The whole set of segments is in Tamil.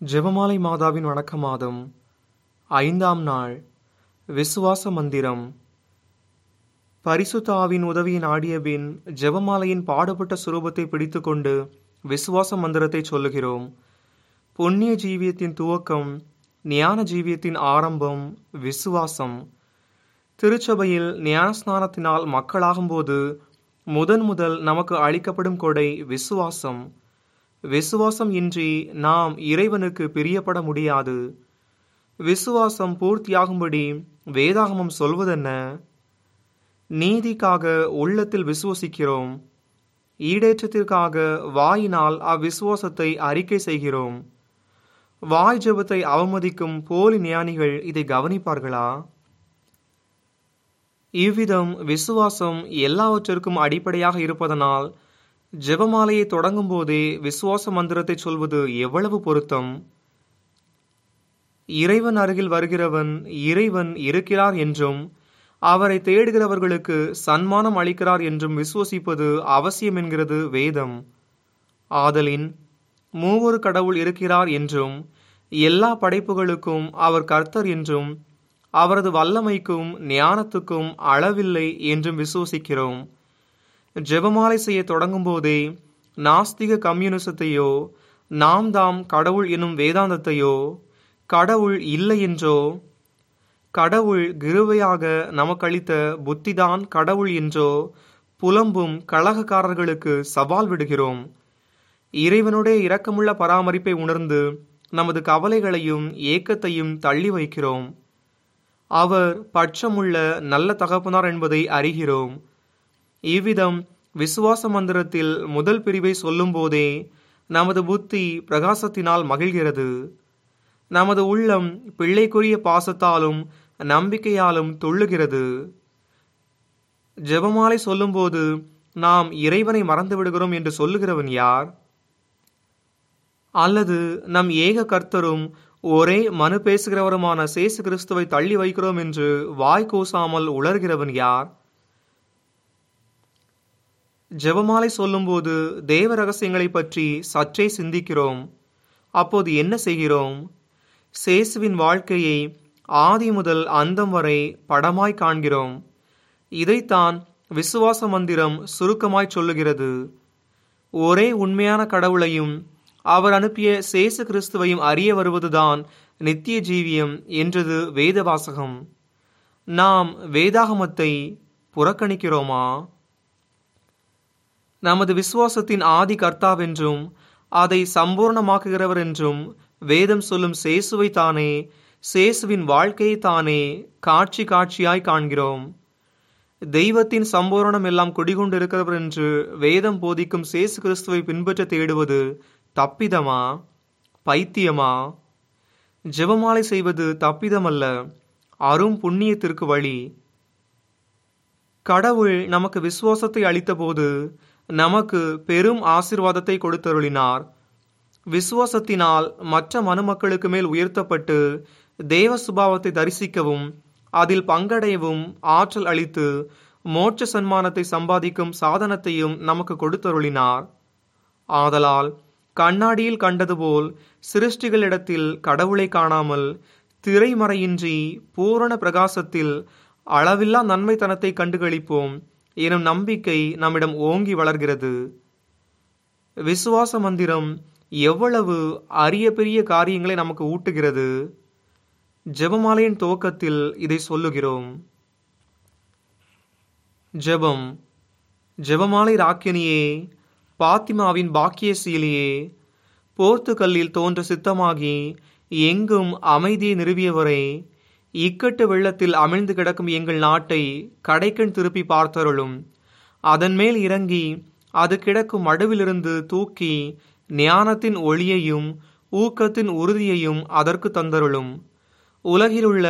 ஜெபமாலை மாதாவின் வணக்க மாதம் ஐந்தாம் நாள். விசுவாச மந்திரம். பரிசுத்தாவின் உதவியை நாடியபின் ஜெபமாலையின் பாடுபட்ட சுரூபத்தை பிடித்துக்கொண்டு விசுவாச மந்திரத்தை சொல்லுகிறோம். புண்ணிய ஜீவியத்தின் துவக்கம் ஞான ஜீவியத்தின் ஆரம்பம் விசுவாசம். திருச்சபையில் ஞானஸ்நானத்தினால் மக்களாகும்போது முதன் முதல் நமக்கு அளிக்கப்படும் கொடை விசுவாசம். விசுவாசம் இன்றி நாம் இறைவனுக்கு பிரியப்பட முடியாது. விசுவாசம் பூர்த்தியாகும்படி வேதாகமம் சொல்வதென்ன? நீதிக்காக உள்ளத்தில் விசுவசிக்கிறோம். ஈடேற்றத்திற்காக வாயினால் அவ்விசுவாசத்தை அறிக்கை செய்கிறோம். வாய் ஜெபத்தை அவமதிக்கும் போலி ஞானிகள் இதை கவனிப்பார்களா? இவ்விதம் விசுவாசம் எல்லாவற்றிற்கும் அடிப்படையாக இருப்பதனால் ஜெபமாலையை தொடங்கும் போதே விசுவாச மந்திரத்தை சொல்வது எவ்வளவு பொருத்தம்? இறைவன் அருகில் வருகிறவன் இறைவன் இருக்கிறார் என்றும் அவரை தேடுகிறவர்களுக்கு சன்மானம் அளிக்கிறார் என்றும் விசுவசிப்பது அவசியம் என்கிறது வேதம். ஆதலின் மூவொரு கடவுள் இருக்கிறார் என்றும் எல்லா படைப்புகளுக்கும் அவர் கர்த்தர் என்றும் அவரது வல்லமைக்கும் ஞானத்துக்கும் அளவில்லை என்றும் விசுவசிக்கிறோம். ஜெபமாலை செய்ய தொடங்கும் போதே நாஸ்திக கம்யூனிசத்தையோ நாம் தாம் கடவுள் எனும் வேதாந்தத்தையோ கடவுள் இல்லை என்றோ கடவுள் கிருவையாக நமக்களித்த புத்திதான் கடவுள் என்றோ புலம்பும் கழகக்காரர்களுக்கு சவால் விடுகிறோம். இறைவனுடைய இரக்கமுள்ள பராமரிப்பை உணர்ந்து நமது கவலைகளையும் ஏக்கத்தையும் தள்ளி வைக்கிறோம். அவர் பட்சமுள்ள நல்ல தகப்பனார் என்பதை அறிகிறோம். இவ்விதம் விசுவாச மந்திரத்தில் முதல் பிரிவை சொல்லும் போதே நமது புத்தி பிரகாசத்தினால் மகிழ்கிறது. நமது உள்ளம் பிள்ளைக்குரிய பாசத்தாலும் நம்பிக்கையாலும் துள்ளுகிறது. ஜெபமாலை சொல்லும்போது நாம் இறைவனை மறந்து விடுகிறோம் என்று சொல்லுகிறவன் யார்? அல்லது நம் ஏக கர்த்தரும் ஒரே மனு பேசுகிறவருமான சேசு கிறிஸ்துவை தள்ளி வைக்கிறோம் என்று வாய் கூசாமல் உளர்கிறவன் யார்? ஜெபமாலை சொல்லும்போது தேவ ரகசியங்களை பற்றி சற்றே சிந்திக்கிறோம். அப்போது என்ன செய்கிறோம்? சேசுவின் வாழ்க்கையை ஆதி முதல் அந்தம் வரை படமாய் காண்கிறோம். இதைத்தான் விசுவாச மந்திரம் சுருக்கமாய் சொல்லுகிறது. ஒரே உண்மையான கடவுளையும் அவர் அனுப்பிய சேசு கிறிஸ்துவையும் அறிய வருவதுதான் நித்திய ஜீவியம் என்றது வேத வாசகம் நாம் வேதாகமத்தை புறக்கணிக்கிறோமா? நமது விசுவாசத்தின் ஆதி கர்த்தாவென்றும் அதை சம்பூர்ணமாக்குகிறவர் என்றும் வேதம் சொல்லும் சேசுவை தானே சேசுவின் வாழ்க்கையை தானே காட்சி காட்சியாய் காண்கிறோம். தெய்வத்தின் சம்பூரணம் எல்லாம் குடிகொண்டிருக்கிறவர் என்று வேதம் போதிக்கும் சேசு கிறிஸ்துவை பின்பற்ற தேடுவது தப்பிதமா? பைத்தியமா? ஜெபமாலை செய்வது தப்பிதமல்ல அரும் புண்ணியத்திற்கு வழி. கடவுள் நமக்கு விசுவாசத்தை அளித்தபோது நமக்கு பெரும் ஆசிர்வாதத்தை கொடுத்தருளினார். விசுவாசத்தினால் மற்ற மனுமக்களுக்கு மேல் உயர்த்தப்பட்டு தேவ சுபாவத்தை தரிசிக்கவும் அதில் பங்கடையவும் ஆற்றல் அளித்து மோட்ச சன்மானத்தை சம்பாதிக்கும் சாதனத்தையும் நமக்கு கொடுத்தருளினார். ஆதலால் கண்ணாடியில் கண்டது போல் சிருஷ்டிகளிடத்தில் கடவுளை காணாமல் திரைமறையின்றி பூரண பிரகாசத்தில் அளவில்லா நன்மைத்தனத்தை கண்டுகளிப்போம். எனும் நம்பிக்கை நம்மிடம் ஓங்கி வளர்கிறது. விசுவாச மந்திரம் எவ்வளவு அரிய பெரிய காரியங்களை நமக்கு ஊட்டுகிறது. ஜெபமாலையின் துவக்கத்தில் இதை சொல்லுகிறோம். ஜெபம் ஜெபமாலை ராக்கினியே பாத்திமாவின் பாக்கியசீலியே போர்த்துகல்லில் தோன்ற சித்தமாகி எங்கும் அமைதியை நிறுவியவரே இக்கட்டு வெள்ளத்தில் அமிழ்ந்து கிடக்கும் எங்கள் நாட்டை கடைக்கண் திருப்பி பார்த்தருளும். அதன் மேல் இறங்கி அது கிடக்கும் மடுவிலிருந்து தூக்கி ஞானத்தின் ஒளியையும் ஊக்கத்தின் உறுதியையும் அதற்கு தந்தருளும். உலகிலுள்ள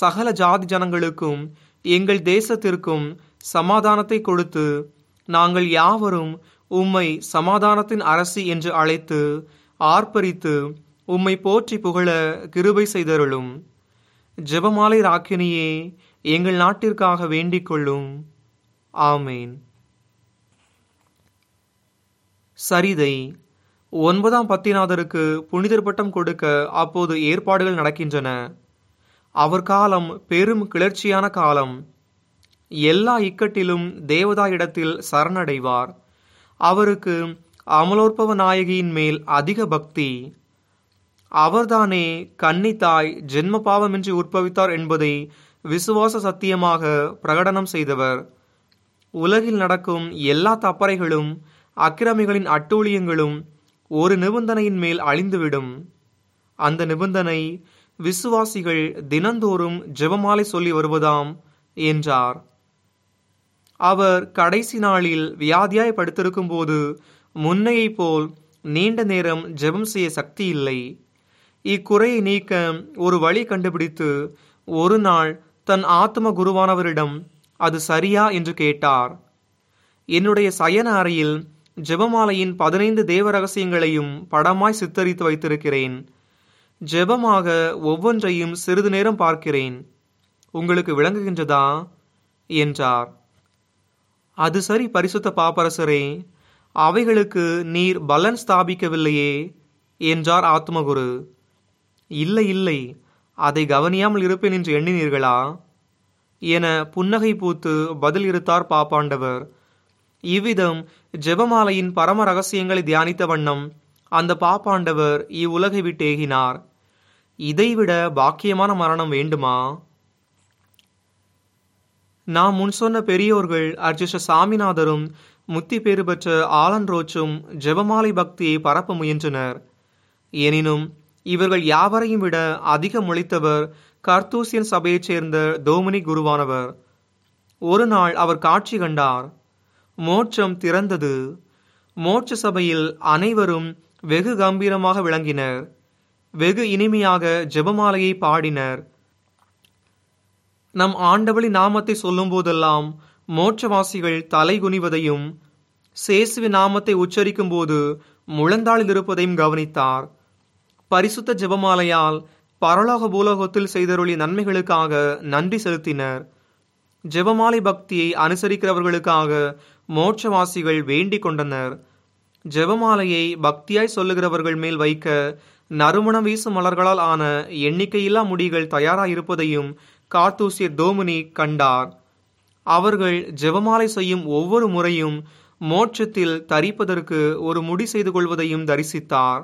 சகல ஜாதி ஜனங்களுக்கும் எங்கள் தேசத்திற்கும் சமாதானத்தை கொடுத்து நாங்கள் யாவரும் உம்மை சமாதானத்தின் அரசி என்று அழைத்து ஆர்ப்பரித்து உம்மை போற்றி புகழ கிருபை செய்தருளும். ஜெபமாலை ராக்கினியே எங்கள் நாட்டிற்காக வேண்டிக் கொள்ளும். ஆமேன். சரிதை ஒன்பதாம் பத்திநாதருக்கு புனிதர் பட்டம் கொடுக்க அப்போது ஏற்பாடுகள் நடக்கின்றன. அவர் காலம் பெரும் கிளர்ச்சியான காலம். எல்லா இக்கட்டிலும் தேவதா இடத்தில் சரணடைவார். அவருக்கு அமலோற்பவ நாயகியின் மேல் அதிக பக்தி. அவர்தானே கன்னித்தாய் ஜென்ம பாவமின்றி உற்பவித்தார் என்பதை விசுவாச சத்தியமாக பிரகடனம் செய்தவர். உலகில் நடக்கும் எல்லா தப்பறைகளும் அக்கிரமிகளின் அட்டூழியங்களும் ஒரு நிபந்தனையின் மேல் அழிந்துவிடும். அந்த நிபந்தனை விசுவாசிகள் தினந்தோறும் ஜெபமாலை சொல்லி வருவதாம் என்றார். அவர் கடைசி நாளில் வியாதியாய் படுத்திருக்கும் போது முன்னையைப் போல் நீண்ட நேரம் ஜெபம் செய்ய சக்தி இல்லை இக்குறையை நீக்க ஒரு வழி கண்டுபிடித்து ஒரு நாள் தன் ஆத்ம குருவானவரிடம் அது சரியா? என்று கேட்டார். என்னுடைய சயன அறையில் ஜெபமாலையின் பதினைந்து தேவ ரகசியங்களையும் படமாய் சித்தரித்து வைத்திருக்கிறேன். ஜெபமாக ஒவ்வொன்றையும் சிறிது நேரம் பார்க்கிறேன். உங்களுக்கு விளங்குகின்றதா? என்றார். அது சரி பரிசுத்த பாப்பரசரே. அவைகளுக்கு நீர் பலன் ஸ்தாபிக்கவில்லையே என்றார் ஆத்மகுரு இல்லை இல்லை. அதை கவனியாமல் இருப்பேன் என்று எண்ணினீர்களா? என புன்னகை பூத்து பதில் இருத்தார் பாப்பாண்டவர். இவ்விதம் ஜெபமாலையின் பரம ரகசியங்களை தியானித்த வண்ணம் அந்த பாப்பாண்டவர் இவ்வுலகை விட்டேகினார் இதைவிட பாக்கியமான மரணம் வேண்டுமா? நாம் முன் சொன்ன பெரியோர்கள் அர்ஜிஷ சாமிநாதரும் முத்தி பேறு பெற்ற ஆலன் ரோச்சும் ஜெபமாலை பக்தியை பரப்ப முயன்றனர். எனினும் இவர்கள் யாவரையும் விட அதிகம் முளைத்தவர் கர்த்தூசியன் சபையைச் சேர்ந்த தோமினி குருவானவர். ஒரு நாள் அவர் காட்சி கண்டார். மோட்சம் திறந்தது. மோட்ச சபையில் அனைவரும் வெகு கம்பீரமாக விளங்கினர். வெகு இனிமையாக ஜெபமாலையை பாடினர். நம் ஆண்டவளின் நாமத்தை சொல்லும்போதெல்லாம் மோட்சவாசிகள் தலை குனிவதையும் சேசுவி நாமத்தை உச்சரிக்கும் போது முழந்தாளில் இருப்பதையும் கவனித்தார். பரிசுத்த ஜெபமாலையால் பரலோக பூலோகத்தில் செய்தருளி நன்மைகளுக்காக நன்றி செலுத்தினர். ஜெபமாலை பக்தியை அனுசரிக்கிறவர்களுக்காக மோட்சவாசிகள் வேண்டிக் கொண்டனர். ஜெபமாலையை பக்தியாய் சொல்லுகிறவர்கள் மேல் வைக்க நறுமணம் வீசும் மலர்களால் ஆன எண்ணிக்கையில்லா முடிகள் தயாராயிருப்பதையும் கார்த்தூசிய தோமினி கண்டார். அவர்கள் ஜெபமாலை செய்யும் ஒவ்வொரு முறையும் மோட்சத்தில் தரிப்பதற்கு ஒரு முடி செய்து கொள்வதையும் தரிசித்தார்.